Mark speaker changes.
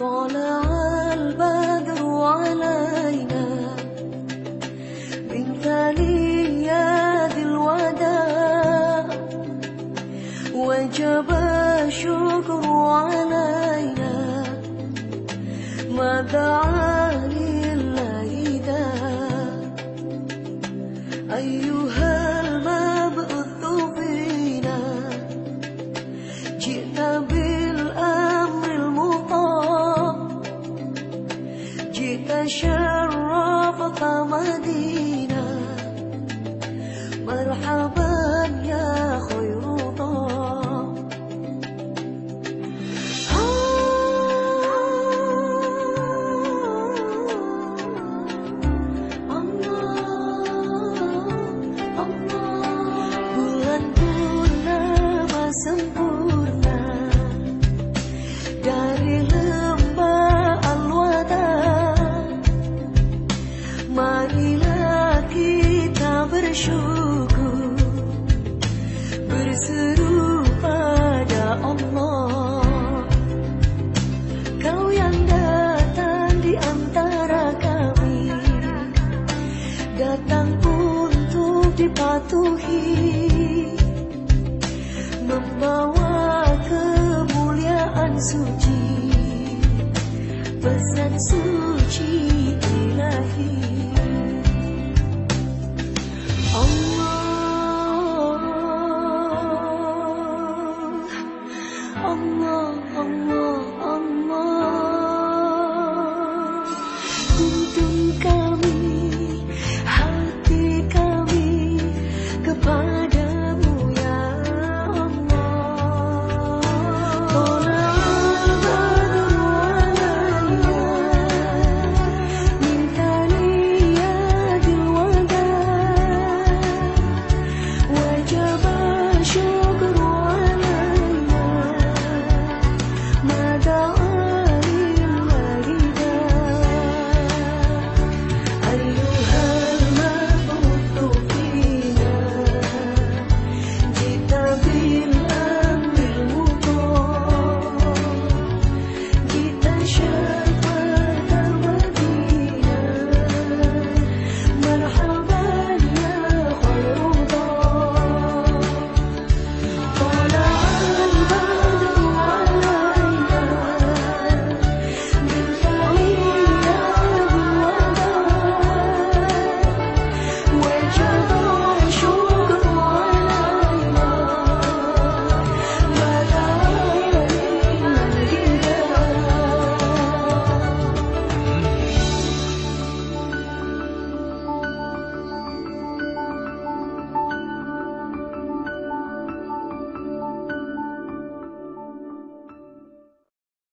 Speaker 1: طلع البدر علينا من ثنيات الوداع. وجب الشكر علينا ما دعا لله داع أيها المبعوث فينا جئنا بالأمر جئت شرفت Bersyukur Berseru pada Allah. Kau yang datang di antara kami Datang untuk dipatuhi Membawa kemuliaan suci Pesan suci Oh.